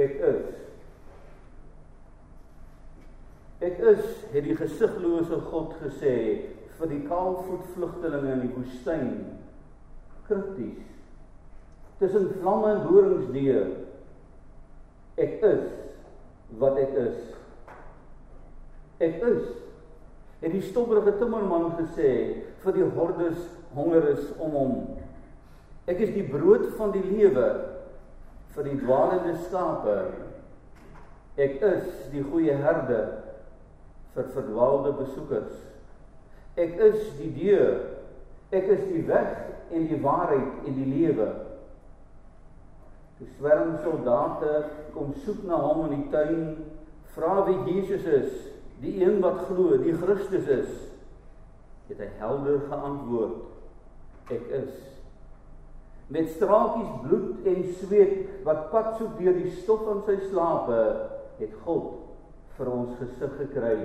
Ek is. Ek is het die gesiglose God gesê vir die kaalvoet vlugtelinge in die woestyn. Krypties. Tussen vlamme en doringsdeur. Ek is wat ek is. Ek is. Het die stobberige timmerman gesê vir die hordes honger is om hom. Ek is die brood van die lewe vir die dwaalende skape. Ek is die goeie herde vir verdwaalde besoekers. Ek is die deur. Ek is die weg en die waarheid en die lewe. Die swerm soldate kom soek na hom in die tuin, vra wie Jesus is, die een wat glo, die Christus is. Het hy helder geantwoord: Ek is. Met straakies bloed en sweet wat pad soek deur die stof van sy slape, het God vir ons gesig gekry